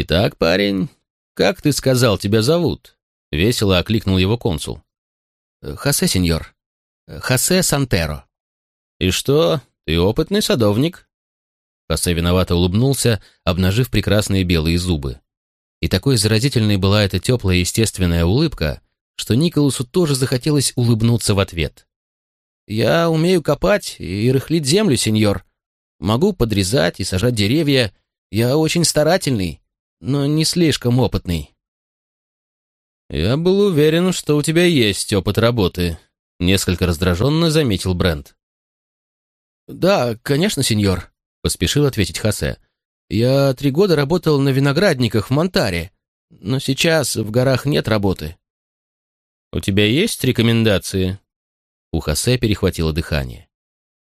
«Итак, парень, как ты сказал, тебя зовут?» — весело окликнул его консул. «Хосе, сеньор. Хосе Сантеро». «И что, ты опытный садовник?» Хосе виновато улыбнулся, обнажив прекрасные белые зубы. И такой заразительной была эта теплая естественная улыбка, что Николасу тоже захотелось улыбнуться в ответ. «Я умею копать и рыхлить землю, сеньор. Могу подрезать и сажать деревья. Я очень старательный, но не слишком опытный». «Я был уверен, что у тебя есть опыт работы», — несколько раздраженно заметил Брент. «Да, конечно, сеньор», — поспешил ответить Хосе. «Я три года работал на виноградниках в Монтаре, но сейчас в горах нет работы». «У тебя есть рекомендации?» У Хосе перехватило дыхание.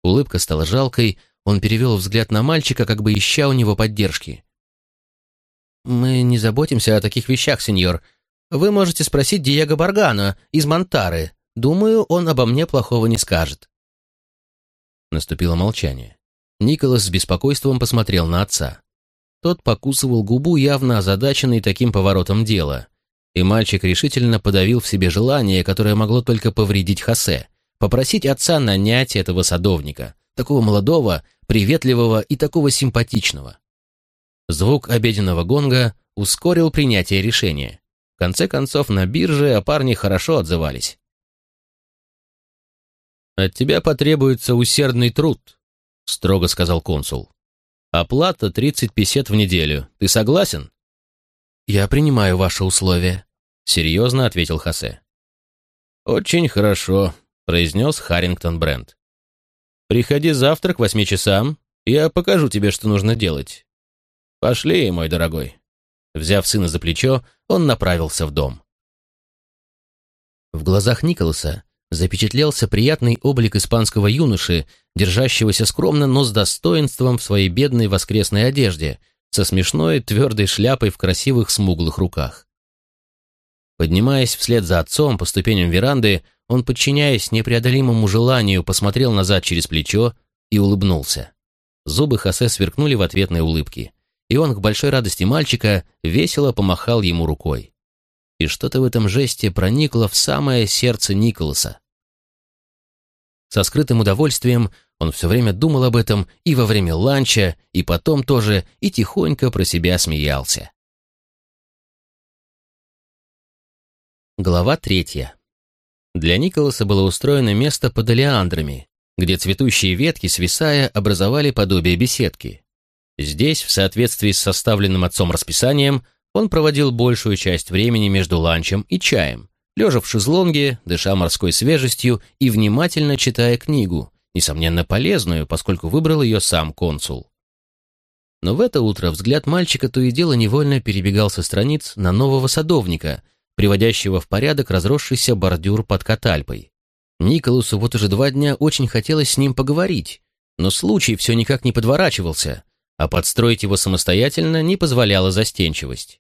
Улыбка стала жалкой, он перевел взгляд на мальчика, как бы ища у него поддержки. «Мы не заботимся о таких вещах, сеньор. Вы можете спросить Диего Баргано из Монтары. Думаю, он обо мне плохого не скажет». Наступило молчание. Николас с беспокойством посмотрел на отца. Тот покусывал губу, явно озадаченный таким поворотом дела. И мальчик решительно подавил в себе желание, которое могло только повредить Хосе, попросить отца нанять этого садовника, такого молодого, приветливого и такого симпатичного. Звук обеденного гонга ускорил принятие решения. В конце концов, на бирже о парне хорошо отзывались. «От тебя потребуется усердный труд», — строго сказал консул. «Оплата 30 песет в неделю. Ты согласен?» «Я принимаю ваши условия», — серьезно ответил Хосе. «Очень хорошо произнес Харрингтон Брент. «Приходи завтра к восьми часам, я покажу тебе, что нужно делать. Пошли, мой дорогой». Взяв сына за плечо, он направился в дом. В глазах Николаса запечатлелся приятный облик испанского юноши, держащегося скромно, но с достоинством в своей бедной воскресной одежде, со смешной твердой шляпой в красивых смуглых руках. Поднимаясь вслед за отцом по ступеням веранды, он, подчиняясь непреодолимому желанию, посмотрел назад через плечо и улыбнулся. Зубы Хосе сверкнули в ответной улыбке, и он, к большой радости мальчика, весело помахал ему рукой. И что-то в этом жесте проникло в самое сердце Николаса. Со скрытым удовольствием он все время думал об этом и во время ланча, и потом тоже, и тихонько про себя смеялся. Глава третья. Для Николаса было устроено место под олеандрами, где цветущие ветки, свисая, образовали подобие беседки. Здесь, в соответствии с составленным отцом расписанием, он проводил большую часть времени между ланчем и чаем, лежа в шезлонге, дыша морской свежестью и внимательно читая книгу, несомненно полезную, поскольку выбрал ее сам консул. Но в это утро взгляд мальчика то и дело невольно перебегал со страниц на нового садовника, приводящего в порядок разросшийся бордюр под Катальпой. Николасу вот уже два дня очень хотелось с ним поговорить, но случай все никак не подворачивался, а подстроить его самостоятельно не позволяла застенчивость.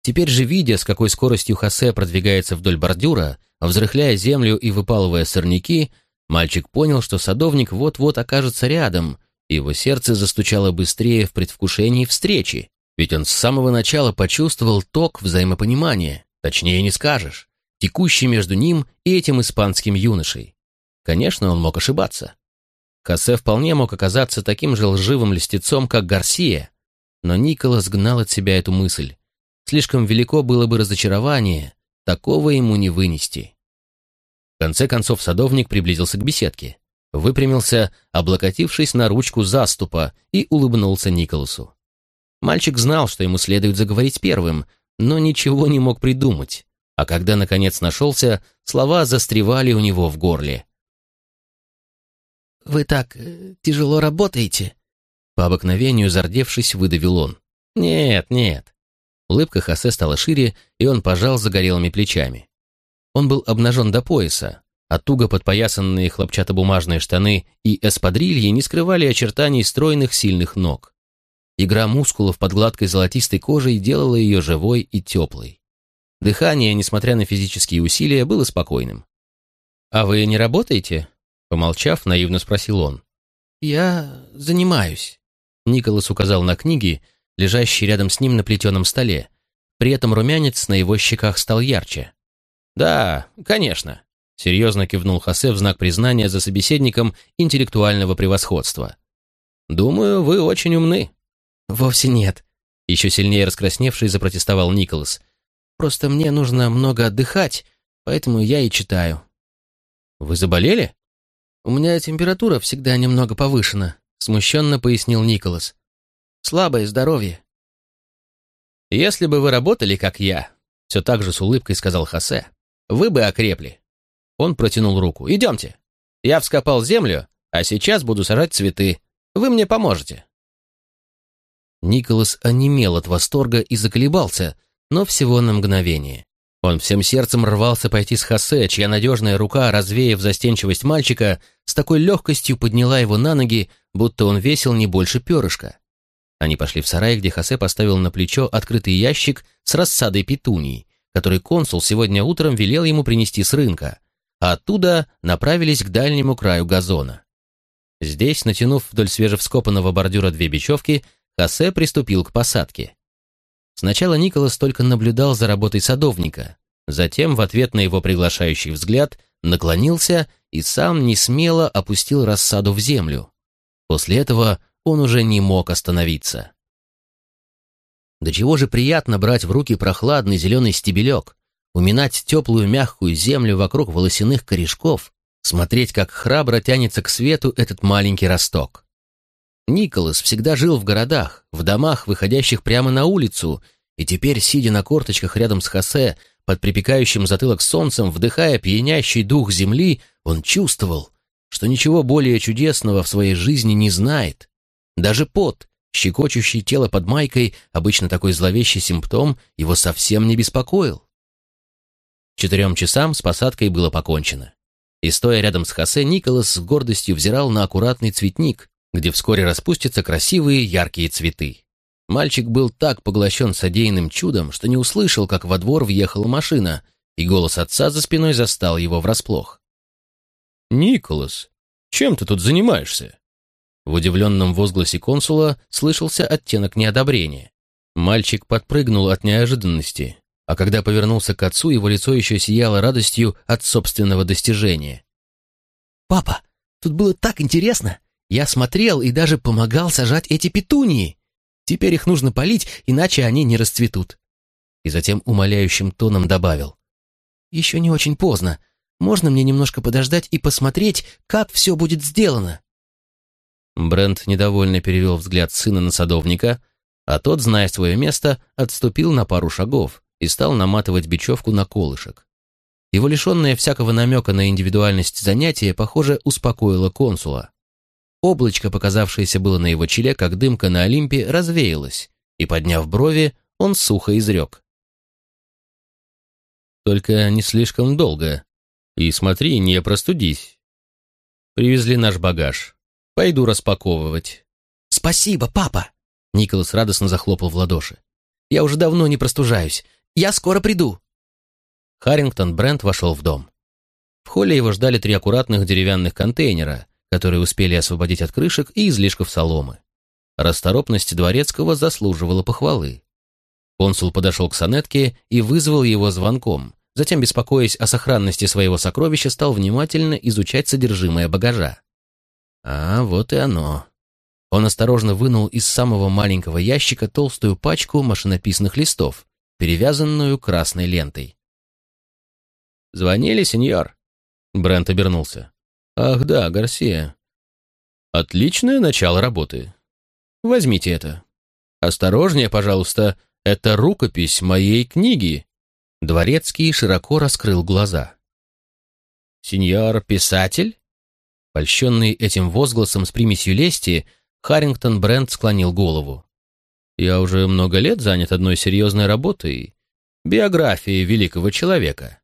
Теперь же, видя, с какой скоростью Хосе продвигается вдоль бордюра, взрыхляя землю и выпалывая сорняки, мальчик понял, что садовник вот-вот окажется рядом, и его сердце застучало быстрее в предвкушении встречи, ведь он с самого начала почувствовал ток взаимопонимания. Точнее не скажешь, текущий между ним и этим испанским юношей. Конечно, он мог ошибаться. Хосе вполне мог оказаться таким же лживым льстецом, как Гарсия, но Николас гнал от себя эту мысль. Слишком велико было бы разочарование, такого ему не вынести. В конце концов садовник приблизился к беседке, выпрямился, облокотившись на ручку заступа, и улыбнулся Николасу. Мальчик знал, что ему следует заговорить первым, но ничего не мог придумать, а когда, наконец, нашелся, слова застревали у него в горле. «Вы так э, тяжело работаете?» По обыкновению, зардевшись, выдавил он. «Нет, нет». Улыбка Хосе стала шире, и он пожал загорелыми плечами. Он был обнажен до пояса, а туго подпоясанные хлопчатобумажные штаны и эспадрильи не скрывали очертаний стройных сильных ног. Игра мускулов под гладкой золотистой кожей делала ее живой и теплой. Дыхание, несмотря на физические усилия, было спокойным. «А вы не работаете?» Помолчав, наивно спросил он. «Я занимаюсь», — Николас указал на книги, лежащий рядом с ним на плетеном столе. При этом румянец на его щеках стал ярче. «Да, конечно», — серьезно кивнул Хосе в знак признания за собеседником интеллектуального превосходства. «Думаю, вы очень умны». «Вовсе нет», — еще сильнее раскрасневший запротестовал Николас. «Просто мне нужно много отдыхать, поэтому я и читаю». «Вы заболели?» «У меня температура всегда немного повышена», — смущенно пояснил Николас. «Слабое здоровье». «Если бы вы работали, как я», — все так же с улыбкой сказал Хосе, — «вы бы окрепли». Он протянул руку. «Идемте. Я вскопал землю, а сейчас буду сажать цветы. Вы мне поможете». Николас онемел от восторга и заколебался, но всего на мгновение. Он всем сердцем рвался пойти с Хосе, чья надежная рука, развеяв застенчивость мальчика, с такой легкостью подняла его на ноги, будто он весил не больше перышка. Они пошли в сарай, где Хосе поставил на плечо открытый ящик с рассадой петуний, который консул сегодня утром велел ему принести с рынка, а оттуда направились к дальнему краю газона. Здесь, натянув вдоль свежевскопанного бордюра две бечевки, Хосе приступил к посадке. Сначала Николас только наблюдал за работой садовника, затем, в ответ на его приглашающий взгляд, наклонился и сам не смело опустил рассаду в землю. После этого он уже не мог остановиться. До чего же приятно брать в руки прохладный зеленый стебелек, уминать теплую мягкую землю вокруг волосяных корешков, смотреть, как храбро тянется к свету этот маленький росток. Николас всегда жил в городах, в домах, выходящих прямо на улицу, и теперь, сидя на корточках рядом с Хосе, под припекающим затылок солнцем, вдыхая пьянящий дух земли, он чувствовал, что ничего более чудесного в своей жизни не знает. Даже пот, щекочущий тело под майкой, обычно такой зловещий симптом, его совсем не беспокоил. Четырем часам с посадкой было покончено. И стоя рядом с Хосе, Николас с гордостью взирал на аккуратный цветник, где вскоре распустятся красивые яркие цветы. Мальчик был так поглощен содеянным чудом, что не услышал, как во двор въехала машина, и голос отца за спиной застал его врасплох. «Николас, чем ты тут занимаешься?» В удивленном возгласе консула слышался оттенок неодобрения. Мальчик подпрыгнул от неожиданности, а когда повернулся к отцу, его лицо еще сияло радостью от собственного достижения. «Папа, тут было так интересно! Я смотрел и даже помогал сажать эти петунии. Теперь их нужно полить, иначе они не расцветут. И затем умоляющим тоном добавил. Еще не очень поздно. Можно мне немножко подождать и посмотреть, как все будет сделано? Брент недовольно перевел взгляд сына на садовника, а тот, зная свое место, отступил на пару шагов и стал наматывать бечевку на колышек. Его лишенное всякого намека на индивидуальность занятия, похоже, успокоило консула. Облачко, показавшееся было на его челе, как дымка на Олимпе, развеялось, и, подняв брови, он сухо изрек. «Только не слишком долго. И смотри, не простудись. Привезли наш багаж. Пойду распаковывать». «Спасибо, папа!» Николас радостно захлопал в ладоши. «Я уже давно не простужаюсь. Я скоро приду!» Харрингтон Брент вошел в дом. В холле его ждали три аккуратных деревянных контейнера, которые успели освободить от крышек и излишков соломы. Расторопность дворецкого заслуживала похвалы. Консул подошел к сонетке и вызвал его звонком, затем, беспокоясь о сохранности своего сокровища, стал внимательно изучать содержимое багажа. А вот и оно. Он осторожно вынул из самого маленького ящика толстую пачку машинописных листов, перевязанную красной лентой. «Звонили, сеньор?» Брент обернулся. Ах да, Гарсия. Отличное начало работы. Возьмите это. Осторожнее, пожалуйста, это рукопись моей книги. Дворецкий широко раскрыл глаза. Сеньор писатель? Польщенный этим возгласом с примесью лести, Харрингтон Брент склонил голову. Я уже много лет занят одной серьезной работой, биографией великого человека.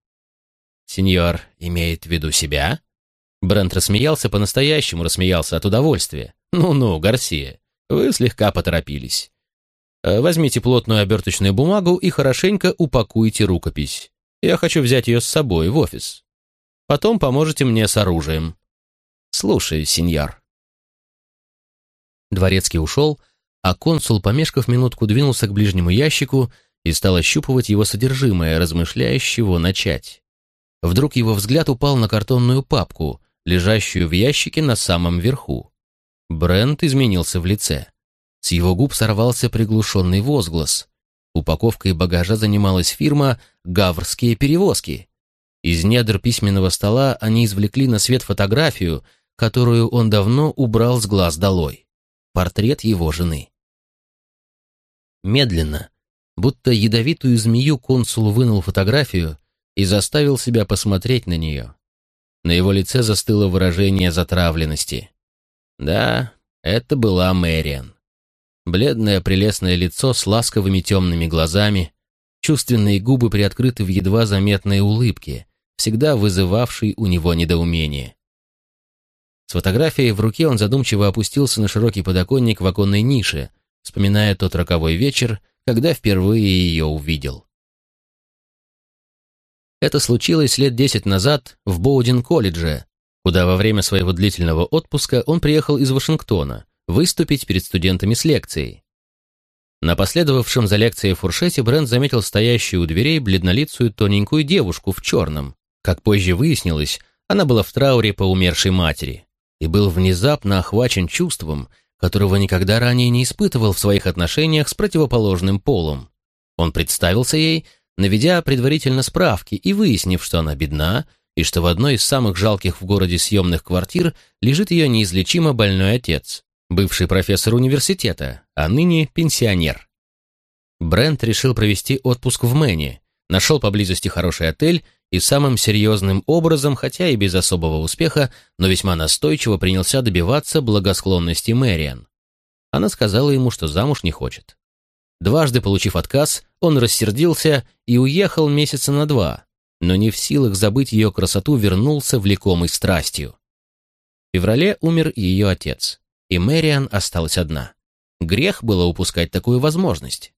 Сеньор имеет в виду себя? Брент рассмеялся по-настоящему, рассмеялся от удовольствия. «Ну-ну, Гарсия, вы слегка поторопились. Э, возьмите плотную оберточную бумагу и хорошенько упакуйте рукопись. Я хочу взять ее с собой в офис. Потом поможете мне с оружием». «Слушай, сеньор». Дворецкий ушел, а консул, помешков минутку, двинулся к ближнему ящику и стал ощупывать его содержимое, размышляя, с чего начать. Вдруг его взгляд упал на картонную папку, лежащую в ящике на самом верху. Брент изменился в лице. С его губ сорвался приглушенный возглас. Упаковкой багажа занималась фирма «Гаврские перевозки». Из недр письменного стола они извлекли на свет фотографию, которую он давно убрал с глаз долой. Портрет его жены. Медленно, будто ядовитую змею консул вынул фотографию и заставил себя посмотреть на нее. На его лице застыло выражение затравленности. Да, это была Мэриан. Бледное прелестное лицо с ласковыми темными глазами, чувственные губы приоткрыты в едва заметной улыбке, всегда вызывавшей у него недоумение. С фотографией в руке он задумчиво опустился на широкий подоконник в оконной нише, вспоминая тот роковой вечер, когда впервые ее увидел. Это случилось лет десять назад в Боудин-колледже, куда во время своего длительного отпуска он приехал из Вашингтона выступить перед студентами с лекцией. На последовавшем за лекцией фуршете Брент заметил стоящую у дверей бледнолицую тоненькую девушку в черном. Как позже выяснилось, она была в трауре по умершей матери и был внезапно охвачен чувством, которого никогда ранее не испытывал в своих отношениях с противоположным полом. Он представился ей, наведя предварительно справки и выяснив, что она бедна, и что в одной из самых жалких в городе съемных квартир лежит ее неизлечимо больной отец, бывший профессор университета, а ныне пенсионер. Брент решил провести отпуск в Мэне, нашел поблизости хороший отель и самым серьезным образом, хотя и без особого успеха, но весьма настойчиво принялся добиваться благосклонности Мэриан. Она сказала ему, что замуж не хочет. Дважды получив отказ, он рассердился и уехал месяца на два, но не в силах забыть ее красоту, вернулся влекомый страстью. В феврале умер ее отец, и Мэриан осталась одна. Грех было упускать такую возможность.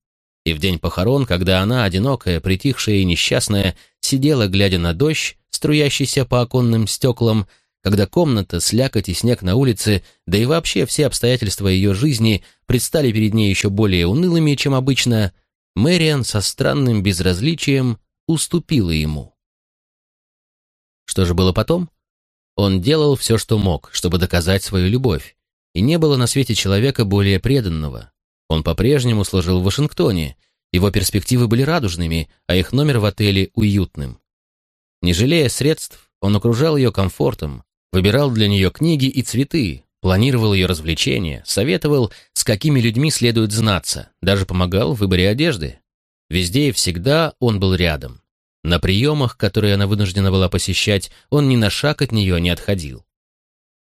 И в день похорон, когда она, одинокая, притихшая и несчастная, сидела, глядя на дождь, струящийся по оконным стеклам, когда комната, слякоть и снег на улице, да и вообще все обстоятельства ее жизни предстали перед ней еще более унылыми, чем обычно, Мэриан со странным безразличием уступила ему. Что же было потом? Он делал все, что мог, чтобы доказать свою любовь, и не было на свете человека более преданного, он по-прежнему служил в Вашингтоне, его перспективы были радужными, а их номер в отеле уютным. Не жалея средств, он окружал ее комфортом, выбирал для нее книги и цветы, планировал ее развлечения, советовал, с какими людьми следует знаться, даже помогал в выборе одежды. Везде и всегда он был рядом. На приемах, которые она вынуждена была посещать, он ни на шаг от нее не отходил.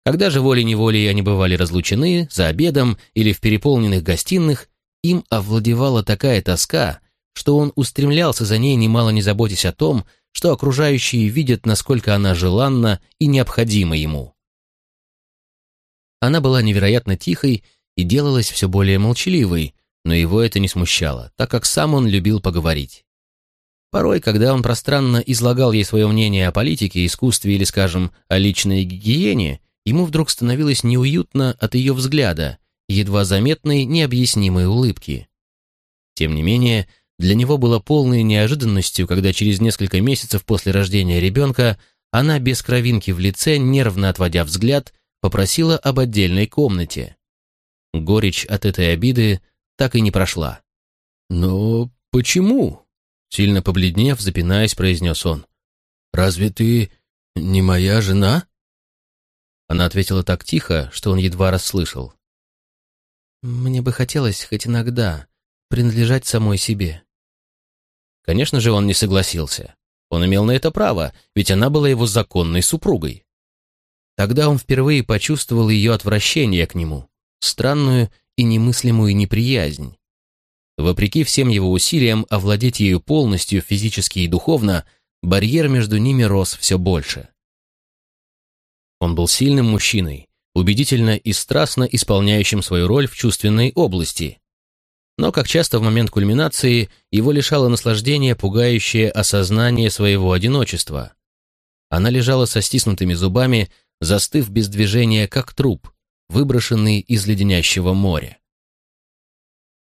Когда же волей-неволей они бывали разлучены, за обедом или в переполненных гостиных, им овладевала такая тоска, что он устремлялся за ней, немало не заботясь о том, что окружающие видят, насколько она желанна и необходима ему. Она была невероятно тихой и делалась все более молчаливой, но его это не смущало, так как сам он любил поговорить. Порой, когда он пространно излагал ей свое мнение о политике, искусстве или, скажем, о личной гигиене, Ему вдруг становилось неуютно от ее взгляда, едва заметной необъяснимой улыбки. Тем не менее, для него было полной неожиданностью, когда через несколько месяцев после рождения ребенка она без кровинки в лице, нервно отводя взгляд, попросила об отдельной комнате. Горечь от этой обиды так и не прошла. «Но почему?» Сильно побледнев, запинаясь, произнес он. «Разве ты не моя жена?» Она ответила так тихо, что он едва расслышал. «Мне бы хотелось хоть иногда принадлежать самой себе». Конечно же, он не согласился. Он имел на это право, ведь она была его законной супругой. Тогда он впервые почувствовал ее отвращение к нему, странную и немыслимую неприязнь. Вопреки всем его усилиям овладеть ею полностью физически и духовно, барьер между ними рос все больше. Он был сильным мужчиной, убедительно и страстно исполняющим свою роль в чувственной области. Но, как часто в момент кульминации, его лишало наслаждения пугающее осознание своего одиночества. Она лежала со стиснутыми зубами, застыв без движения, как труп, выброшенный из леденящего моря.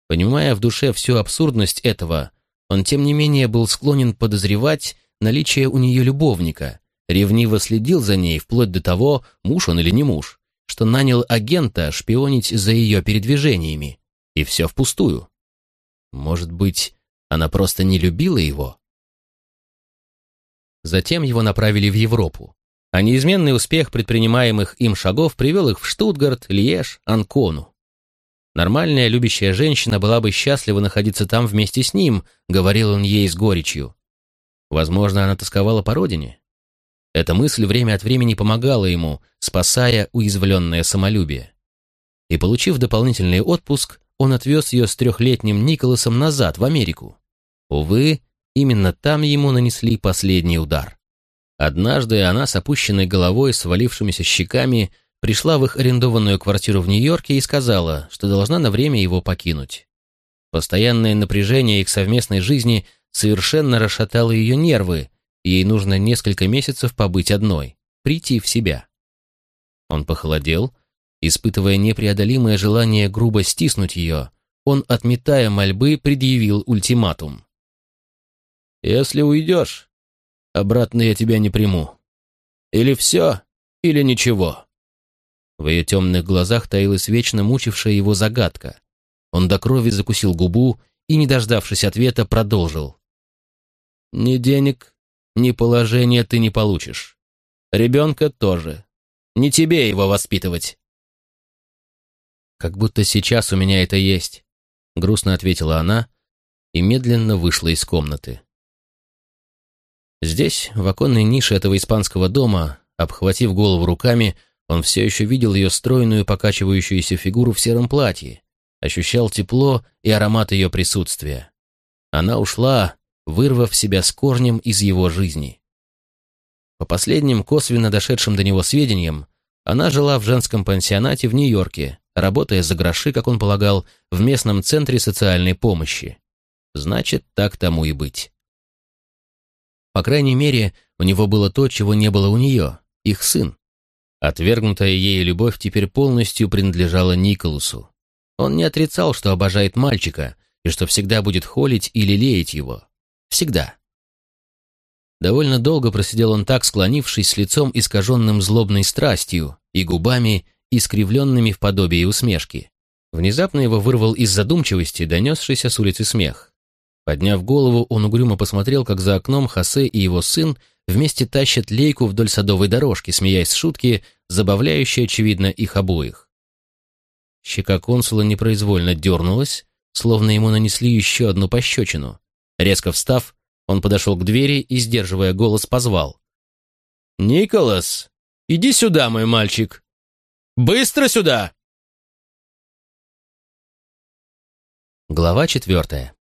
Понимая в душе всю абсурдность этого, он тем не менее был склонен подозревать наличие у нее любовника, ревниво следил за ней вплоть до того, муж он или не муж, что нанял агента шпионить за ее передвижениями, и все впустую. Может быть, она просто не любила его? Затем его направили в Европу, а неизменный успех предпринимаемых им шагов привел их в Штутгарт, Льеж, Анкону. Нормальная любящая женщина была бы счастлива находиться там вместе с ним, говорил он ей с горечью. Возможно, она тосковала по родине. Эта мысль время от времени помогала ему, спасая уязвленное самолюбие. И, получив дополнительный отпуск, он отвез ее с трехлетним Николасом назад, в Америку. Увы, именно там ему нанесли последний удар. Однажды она с опущенной головой, свалившимися щеками, пришла в их арендованную квартиру в Нью-Йорке и сказала, что должна на время его покинуть. Постоянное напряжение их совместной жизни совершенно расшатало ее нервы, и ей нужно несколько месяцев побыть одной, прийти в себя. Он похолодел, испытывая непреодолимое желание грубо стиснуть ее, он, отметая мольбы, предъявил ультиматум. «Если уйдешь, обратно я тебя не приму. Или все, или ничего». В ее темных глазах таилась вечно мучившая его загадка. Он до крови закусил губу и, не дождавшись ответа, продолжил. «Ни денег, ни положения ты не получишь. Ребенка тоже. Не тебе его воспитывать». «Как будто сейчас у меня это есть», — грустно ответила она и медленно вышла из комнаты. Здесь, в оконной нише этого испанского дома, обхватив голову руками, он все еще видел ее стройную покачивающуюся фигуру в сером платье, ощущал тепло и аромат ее присутствия. Она ушла, вырвав себя с корнем из его жизни. По последним косвенно дошедшим до него сведениям, она жила в женском пансионате в Нью-Йорке, работая за гроши, как он полагал, в местном центре социальной помощи. Значит, так тому и быть. По крайней мере, у него было то, чего не было у нее, их сын. Отвергнутая ей любовь теперь полностью принадлежала Николасу. Он не отрицал, что обожает мальчика и что всегда будет холить или лелеять его. Всегда. Довольно долго просидел он так, склонившись с лицом искаженным злобной страстью и губами, искривленными в подобии усмешки. Внезапно его вырвал из задумчивости донесшийся с улицы смех. Подняв голову, он угрюмо посмотрел, как за окном Хосе и его сын вместе тащат лейку вдоль садовой дорожки, смеясь с шутки, забавляющей, очевидно, их обоих. Щека консула непроизвольно дернулась, словно ему нанесли еще одну пощечину. Резко встав, он подошел к двери и, сдерживая голос, позвал. «Николас, иди сюда, мой мальчик! Быстро сюда!» Глава четвертая.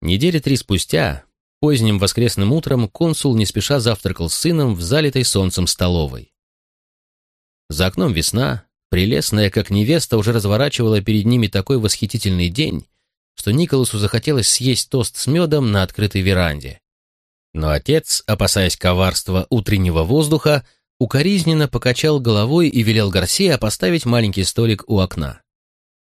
Недели три спустя, Поздним воскресным утром консул не спеша завтракал с сыном в залитой солнцем столовой. За окном весна, прелестная, как невеста, уже разворачивала перед ними такой восхитительный день, что Николасу захотелось съесть тост с медом на открытой веранде. Но отец, опасаясь коварства утреннего воздуха, укоризненно покачал головой и велел Гарсия поставить маленький столик у окна.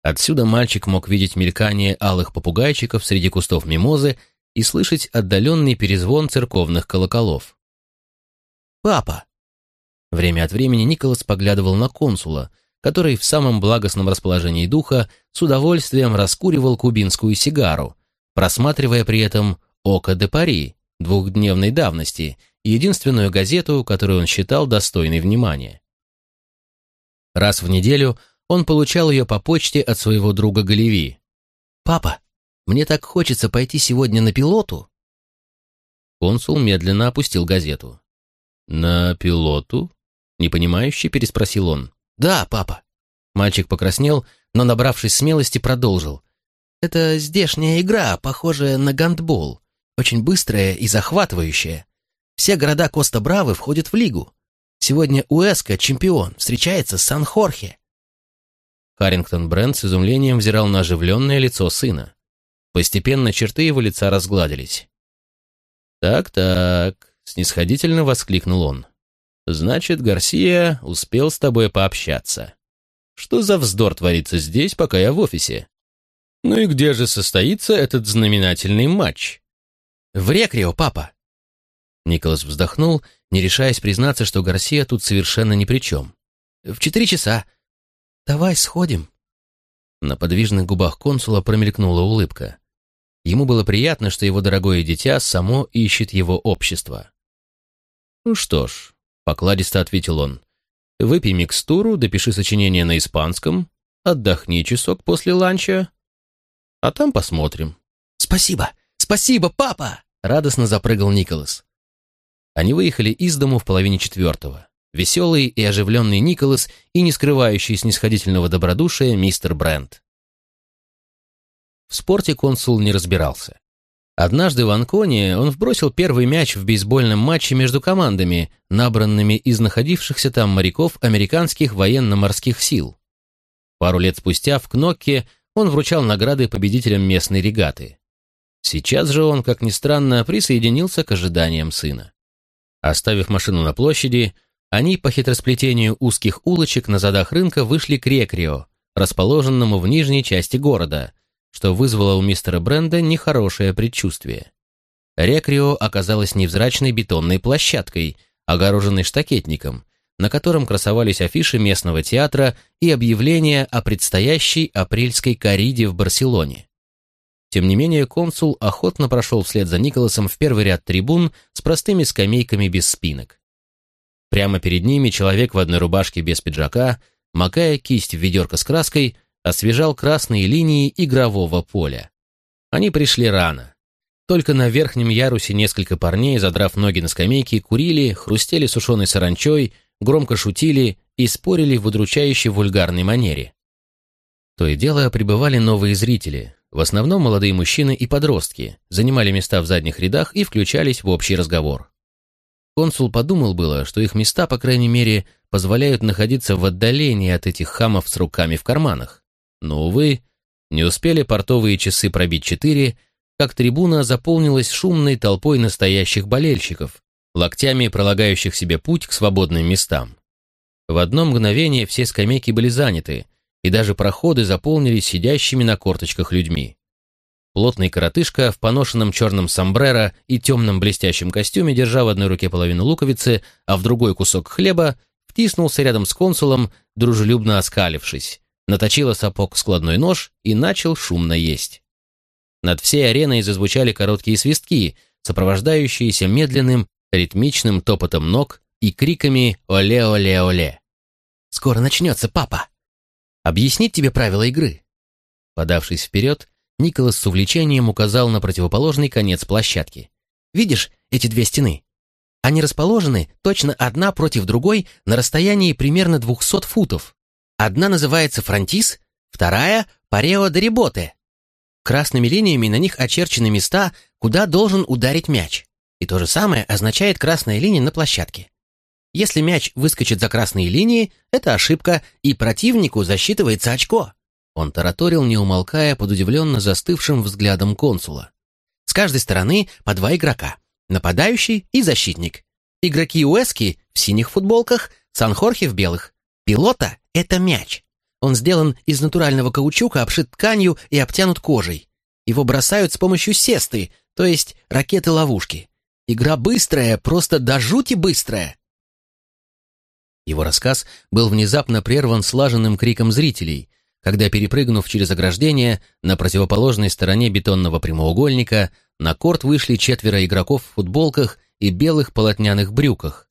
Отсюда мальчик мог видеть мелькание алых попугайчиков среди кустов мимозы и слышать отдаленный перезвон церковных колоколов. «Папа!» Время от времени Николас поглядывал на консула, который в самом благостном расположении духа с удовольствием раскуривал кубинскую сигару, просматривая при этом «Око де Пари» двухдневной давности, единственную газету, которую он считал достойной внимания. Раз в неделю он получал ее по почте от своего друга Галеви. «Папа, мне так хочется пойти сегодня на пилоту». Консул медленно опустил газету. «На пилоту?» — непонимающе переспросил он. «Да, папа». Мальчик покраснел, но, набравшись смелости, продолжил. «Это здешняя игра, похожая на гандбол. Очень быстрая и захватывающая. Все города Коста-Бравы входят в лигу. Сегодня Уэска, чемпион, встречается с Сан-Хорхе». Харрингтон Брент с изумлением взирал на оживленное лицо сына. Постепенно черты его лица разгладились. «Так-так», — снисходительно воскликнул он. «Значит, Гарсия успел с тобой пообщаться. Что за вздор творится здесь, пока я в офисе?» Ну и где же состоится этот знаменательный матч? В Рекрио, папа. Николас вздохнул, не решаясь признаться, что Гарсия тут совершенно ни при чем. В четыре часа. Давай сходим. На подвижных губах консула промелькнула улыбка. Ему было приятно, что его дорогое дитя само ищет его общество. «Ну что ж», — покладисто ответил он, — «выпей микстуру, допиши сочинение на испанском, отдохни часок после ланча, а там посмотрим». «Спасибо! Спасибо, папа!» — радостно запрыгал Николас. Они выехали из дому в половине четвертого. Веселый и оживленный Николас и не скрывающий снисходительного добродушия мистер Брент. В спорте консул не разбирался. Однажды в Анконе он вбросил первый мяч в бейсбольном матче между командами, набранными из находившихся там моряков американских военно-морских сил. Пару лет спустя в Кнокке он вручал награды победителям местной регаты. Сейчас же он, как ни странно, присоединился к ожиданиям сына. Оставив машину на площади, они по хитросплетению узких улочек на задах рынка вышли к Рекрио, расположенному в нижней части города, что вызвало у мистера Бренда нехорошее предчувствие. Рекрио оказалась невзрачной бетонной площадкой, огороженной штакетником, на котором красовались афиши местного театра и объявления о предстоящей апрельской кориде в Барселоне. Тем не менее, консул охотно прошел вслед за Николасом в первый ряд трибун с простыми скамейками без спинок. Прямо перед ними человек в одной рубашке без пиджака, макая кисть в ведерко с краской, освежал красные линии игрового поля. Они пришли рано. Только на верхнем ярусе несколько парней, задрав ноги на скамейке, курили, хрустели сушеной саранчой, громко шутили и спорили в удручающей вульгарной манере. То и дело прибывали новые зрители, в основном молодые мужчины и подростки, занимали места в задних рядах и включались в общий разговор. Консул подумал было, что их места, по крайней мере, позволяют находиться в отдалении от этих хамов с руками в карманах. Но, увы, не успели портовые часы пробить четыре, как трибуна заполнилась шумной толпой настоящих болельщиков, локтями пролагающих себе путь к свободным местам. В одно мгновение все скамейки были заняты, и даже проходы заполнились сидящими на корточках людьми. Плотный коротышка в поношенном черном сомбреро и темном блестящем костюме, держа в одной руке половину луковицы, а в другой кусок хлеба, втиснулся рядом с консулом, дружелюбно оскалившись, наточила сапог складной нож и начал шумно есть. Над всей ареной зазвучали короткие свистки, сопровождающиеся медленным, ритмичным топотом ног и криками «Оле-оле-оле!». «Скоро начнется, папа!» Объяснить тебе правила игры?» Подавшись вперед, Николас с увлечением указал на противоположный конец площадки. «Видишь эти две стены? Они расположены точно одна против другой на расстоянии примерно 200 футов. Одна называется фронтис, вторая — парео де риботе. Красными линиями на них очерчены места, куда должен ударить мяч. И то же самое означает красная линия на площадке. Если мяч выскочит за красные линии, это ошибка, и противнику засчитывается очко. Он тараторил, не умолкая, под удивленно застывшим взглядом консула. С каждой стороны по два игрока. Нападающий и защитник. Игроки Уэски в синих футболках, Сан-Хорхе в белых. Пилота — это мяч. Он сделан из натурального каучука, обшит тканью и обтянут кожей. Его бросают с помощью сесты, то есть ракеты-ловушки. Игра быстрая, просто до жути быстрая. Его рассказ был внезапно прерван слаженным криком зрителей, когда, перепрыгнув через ограждение, на противоположной стороне бетонного прямоугольника на корт вышли четверо игроков в футболках и белых полотняных брюках.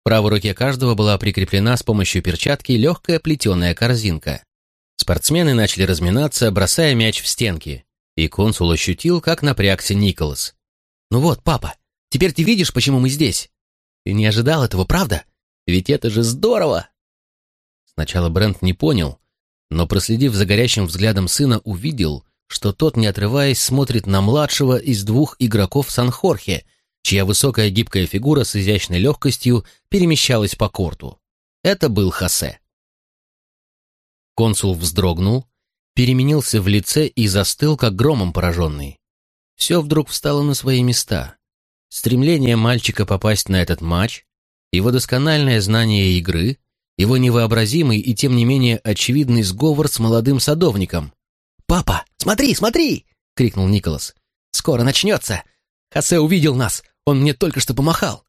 В правой руке каждого была прикреплена с помощью перчатки легкая плетеная корзинка. Спортсмены начали разминаться, бросая мяч в стенки, и консул ощутил, как напрягся Николас. «Ну вот, папа, теперь ты видишь, почему мы здесь? Ты не ожидал этого, правда?» Ведь это же здорово!» Сначала Брент не понял, но, проследив за горящим взглядом сына, увидел, что тот, не отрываясь, смотрит на младшего из двух игроков Сан-Хорхе, чья высокая гибкая фигура с изящной легкостью перемещалась по корту. Это был Хосе. Консул вздрогнул, переменился в лице и застыл, как громом пораженный. Все вдруг встало на свои места. Стремление мальчика попасть на этот матч, его доскональное знание игры, его невообразимый и тем не менее очевидный сговор с молодым садовником. «Папа, смотри, смотри!» — крикнул Николас. «Скоро начнется! Хосе увидел нас! Он мне только что помахал!»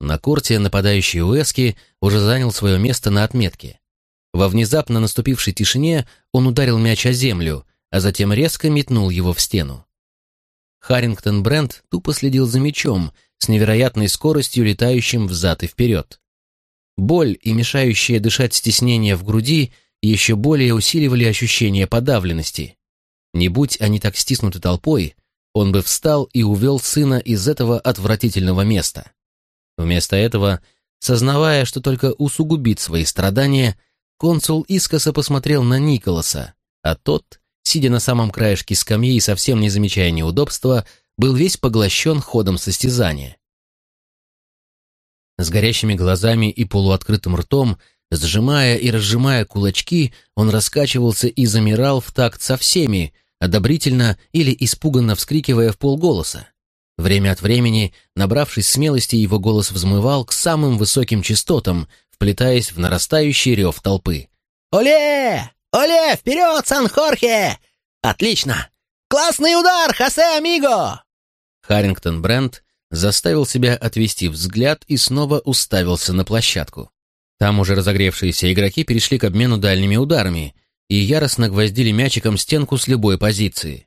На корте нападающий Уэски уже занял свое место на отметке. Во внезапно наступившей тишине он ударил мяч о землю, а затем резко метнул его в стену. Харрингтон Брент тупо следил за мячом, с невероятной скоростью летающим взад и вперед. Боль и мешающее дышать стеснение в груди еще более усиливали ощущение подавленности. Не будь они так стиснуты толпой, он бы встал и увел сына из этого отвратительного места. Вместо этого, сознавая, что только усугубит свои страдания, консул искоса посмотрел на Николаса, а тот, сидя на самом краешке скамьи и совсем не замечая неудобства, был весь поглощен ходом состязания. С горящими глазами и полуоткрытым ртом, сжимая и разжимая кулачки, он раскачивался и замирал в такт со всеми, одобрительно или испуганно вскрикивая в полголоса. Время от времени, набравшись смелости, его голос взмывал к самым высоким частотам, вплетаясь в нарастающий рев толпы. «Оле! Оле! Вперед, Сан-Хорхе! Отлично! Классный удар, Хосе Амиго!» Харрингтон Брент заставил себя отвести взгляд и снова уставился на площадку. Там уже разогревшиеся игроки перешли к обмену дальними ударами и яростно гвоздили мячиком стенку с любой позиции.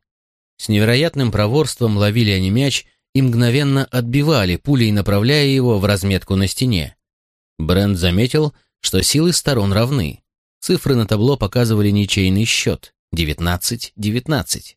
С невероятным проворством ловили они мяч и мгновенно отбивали, пулей направляя его в разметку на стене. Брент заметил, что силы сторон равны. Цифры на табло показывали ничейный счет — 19-19.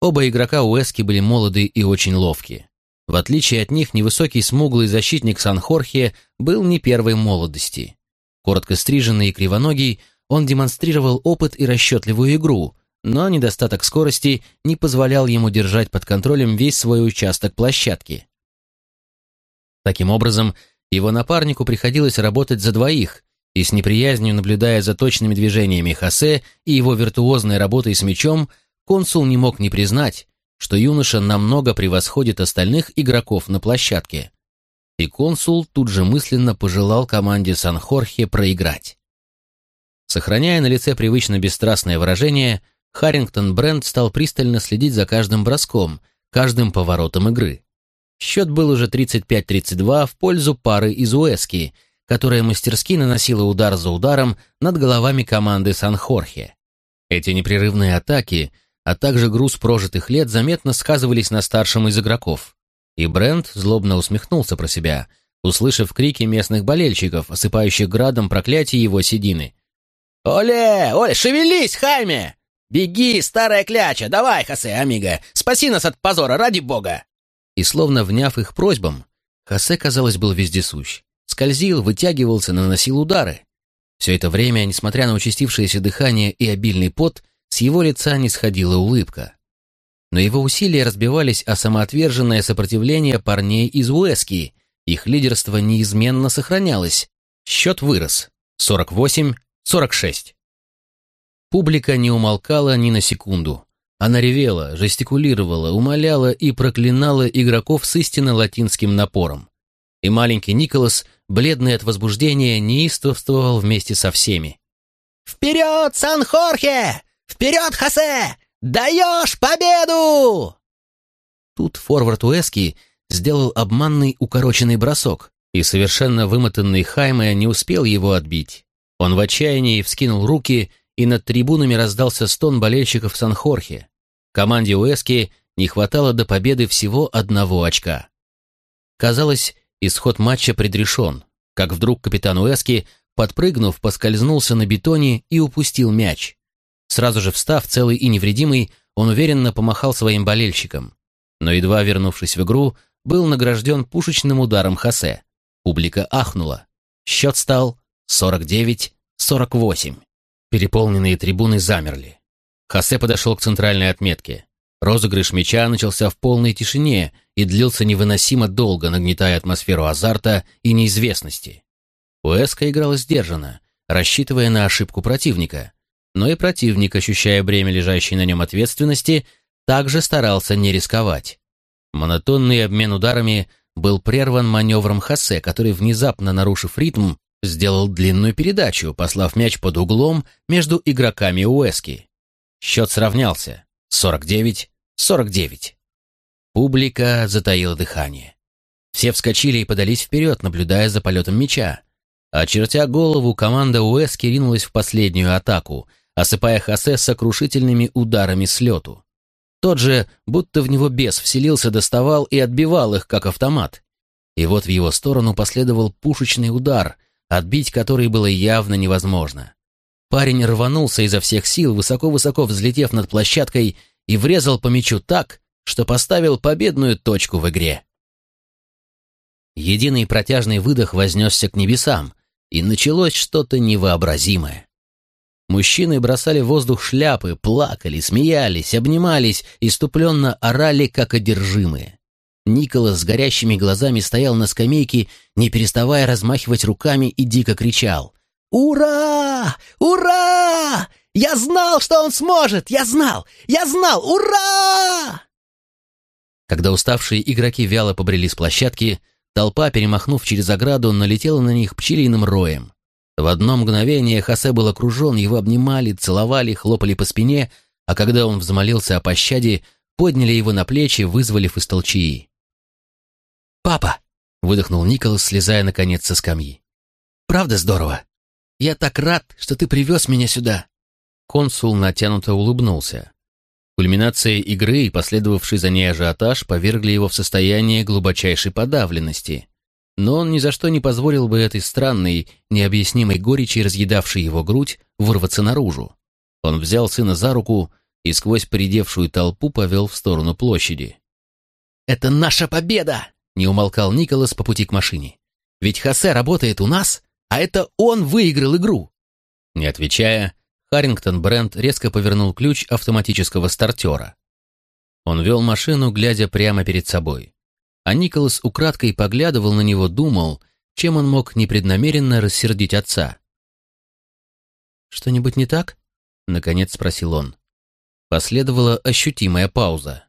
Оба игрока Уэски были молоды и очень ловкие. В отличие от них, невысокий смуглый защитник Сан-Хорхе был не первой молодости. Коротко стриженный и кривоногий, он демонстрировал опыт и расчетливую игру, но недостаток скорости не позволял ему держать под контролем весь свой участок площадки. Таким образом, его напарнику приходилось работать за двоих, и с неприязнью наблюдая за точными движениями Хосе и его виртуозной работой с мячом, консул не мог не признать, что юноша намного превосходит остальных игроков на площадке. И консул тут же мысленно пожелал команде Сан-Хорхе проиграть. Сохраняя на лице привычно бесстрастное выражение, Харрингтон Брент стал пристально следить за каждым броском, каждым поворотом игры. Счет был уже 35-32 в пользу пары из Уэски, которая мастерски наносила удар за ударом над головами команды Сан-Хорхе. Эти непрерывные атаки – а также груз прожитых лет заметно сказывались на старшем из игроков. И Брент злобно усмехнулся про себя, услышав крики местных болельщиков, осыпающих градом проклятий его седины. «Оле! Оле, шевелись, Хайме! Беги, старая кляча! Давай, Хосе, амиго! Спаси нас от позора, ради бога!» И словно вняв их просьбам, Хосе, казалось, был вездесущ. Скользил, вытягивался, наносил удары. Все это время, несмотря на участившееся дыхание и обильный пот, с его лица не сходила улыбка. Но его усилия разбивались о самоотверженное сопротивление парней из Уэски. Их лидерство неизменно сохранялось. Счет вырос. 48-46. Публика не умолкала ни на секунду. Она ревела, жестикулировала, умоляла и проклинала игроков с истинно латинским напором. И маленький Николас, бледный от возбуждения, неистовствовал вместе со всеми. «Вперед, Сан-Хорхе! «Вперед, Хосе! Даешь победу!» Тут форвард Уэски сделал обманный укороченный бросок, и совершенно вымотанный Хайме не успел его отбить. Он в отчаянии вскинул руки, и над трибунами раздался стон болельщиков Сан-Хорхе. Команде Уэски не хватало до победы всего одного очка. Казалось, исход матча предрешен, как вдруг капитан Уэски, подпрыгнув, поскользнулся на бетоне и упустил мяч. Сразу же встав, целый и невредимый, он уверенно помахал своим болельщикам. Но едва вернувшись в игру, был награжден пушечным ударом Хосе. Публика ахнула. Счет стал 49-48. Переполненные трибуны замерли. Хосе подошел к центральной отметке. Розыгрыш мяча начался в полной тишине и длился невыносимо долго, нагнетая атмосферу азарта и неизвестности. Уэска играла сдержанно, рассчитывая на ошибку противника, но и противник, ощущая бремя лежащей на нем ответственности, также старался не рисковать. Монотонный обмен ударами был прерван маневром Хосе, который, внезапно нарушив ритм, сделал длинную передачу, послав мяч под углом между игроками Уэски. Счет сравнялся. 49-49. Публика затаила дыхание. Все вскочили и подались вперед, наблюдая за полетом мяча. Очертя голову, команда Уэски ринулась в последнюю атаку, осыпая Хосе сокрушительными ударами с лету. Тот же, будто в него бес вселился, доставал и отбивал их, как автомат. И вот в его сторону последовал пушечный удар, отбить который было явно невозможно. Парень рванулся изо всех сил, высоко-высоко взлетев над площадкой, и врезал по мячу так, что поставил победную точку в игре. Единый протяжный выдох вознесся к небесам, и началось что-то невообразимое. Мужчины бросали в воздух шляпы, плакали, смеялись, обнимались, иступленно орали, как одержимые. Николас с горящими глазами стоял на скамейке, не переставая размахивать руками и дико кричал. «Ура! Ура! Я знал, что он сможет! Я знал! Я знал! Ура!» Когда уставшие игроки вяло побрели с площадки, толпа, перемахнув через ограду, налетела на них пчелиным роем. В одно мгновение Хосе был окружен, его обнимали, целовали, хлопали по спине, а когда он взмолился о пощаде, подняли его на плечи, вызволив из толчии. «Папа!» — выдохнул Николас, слезая наконец со скамьи. «Правда здорово? Я так рад, что ты привез меня сюда!» Консул натянуто улыбнулся. Кульминация игры и последовавший за ней ажиотаж повергли его в состояние глубочайшей подавленности но он ни за что не позволил бы этой странной, необъяснимой горечи, разъедавшей его грудь, вырваться наружу. Он взял сына за руку и сквозь поредевшую толпу повел в сторону площади. «Это наша победа!» — не умолкал Николас по пути к машине. «Ведь Хосе работает у нас, а это он выиграл игру!» Не отвечая, Харрингтон Брент резко повернул ключ автоматического стартера. Он вел машину, глядя прямо перед собой а Николас украдкой поглядывал на него, думал, чем он мог непреднамеренно рассердить отца. «Что-нибудь не так?» — наконец спросил он. Последовала ощутимая пауза.